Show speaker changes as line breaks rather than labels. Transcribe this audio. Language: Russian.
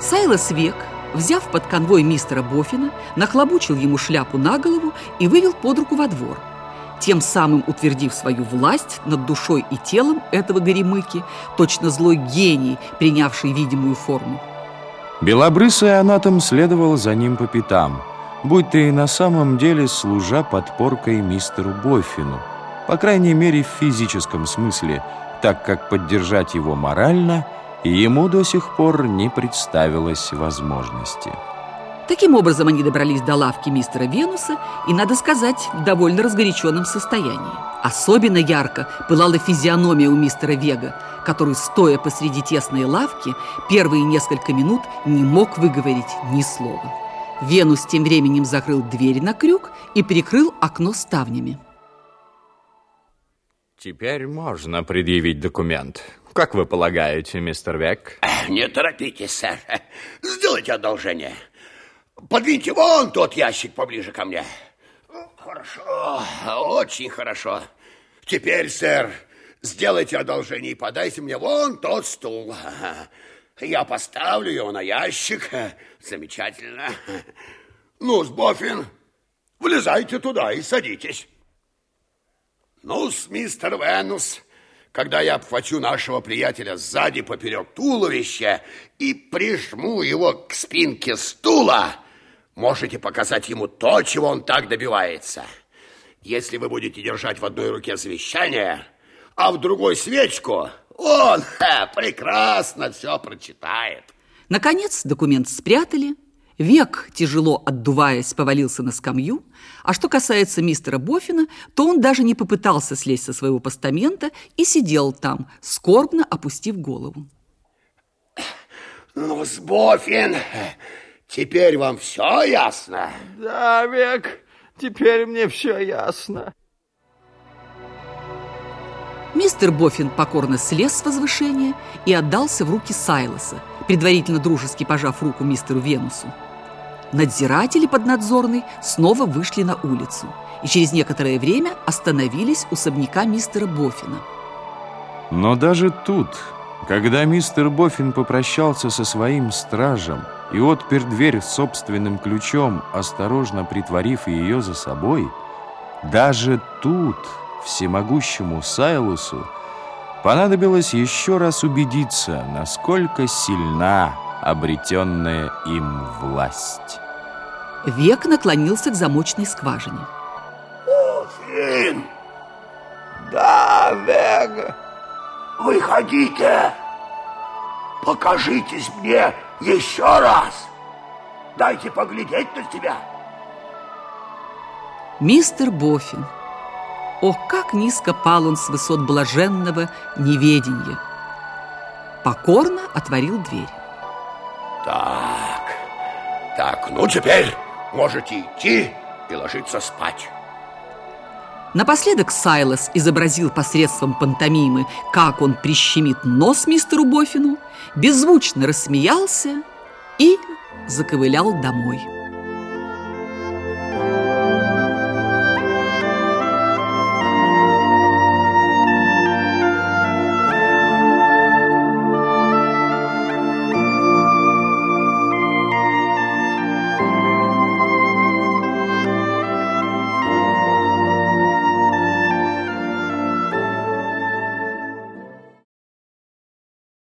Сайлос Век, взяв под конвой мистера Боффина, нахлобучил ему шляпу на голову и вывел под руку во двор, тем самым утвердив свою власть над душой и телом этого горемыки, точно злой гений, принявший видимую форму.
Белобрысый анатом следовал за ним по пятам, будь ты и на самом деле служа подпоркой мистеру Боффину, по крайней мере в физическом смысле, так как поддержать его морально – ему до сих пор не представилось возможности.
Таким образом, они добрались до лавки мистера Венуса и, надо сказать, в довольно разгоряченном состоянии. Особенно ярко пылала физиономия у мистера Вега, который, стоя посреди тесной лавки, первые несколько минут не мог выговорить ни слова. Венус тем временем закрыл дверь на крюк и перекрыл окно ставнями.
Теперь можно предъявить документ. Как вы полагаете, мистер Век?
Не торопитесь, сэр. Сделайте одолжение. Подвиньте вон тот ящик поближе ко мне. Хорошо, очень хорошо. Теперь, сэр, сделайте одолжение и подайте мне вон тот стул. Я поставлю его на ящик. Замечательно. Ну, Боффин, влезайте туда и садитесь. Ну-с, мистер Венус, когда я обхвачу нашего приятеля сзади поперек туловища и прижму его к спинке стула, можете показать ему то, чего он так добивается. Если вы будете держать в одной руке завещание, а в другой свечку, он ха, прекрасно все прочитает.
Наконец документ спрятали, Век, тяжело отдуваясь, повалился на скамью, а что касается мистера Боффина, то он даже не попытался слезть со своего постамента и сидел там, скорбно опустив голову.
Ну, с Боффин, теперь вам все ясно?
Да, Век, теперь мне все ясно.
Мистер Боффин покорно слез с возвышения и отдался в руки Сайлоса, предварительно дружески пожав руку мистеру Венусу. Надзиратели поднадзорной снова вышли на улицу и через некоторое время остановились у особняка мистера Боффина.
Но даже тут, когда мистер Боффин попрощался со своим стражем и отпер дверь собственным ключом, осторожно притворив ее за собой, даже тут всемогущему Сайлусу понадобилось еще раз убедиться, насколько сильна обретенная им власть.
Век наклонился к замочной скважине.
Офин!
Да, Вег!
Выходите! Покажитесь мне еще раз! Дайте поглядеть на тебя!
Мистер Боффин. О, как низко пал он с высот блаженного неведения! Покорно отворил дверь.
Так, так, ну теперь можете идти и ложиться спать.
Напоследок Сайлос изобразил посредством пантомимы, как он прищемит нос мистеру Бофину, беззвучно рассмеялся и заковылял домой.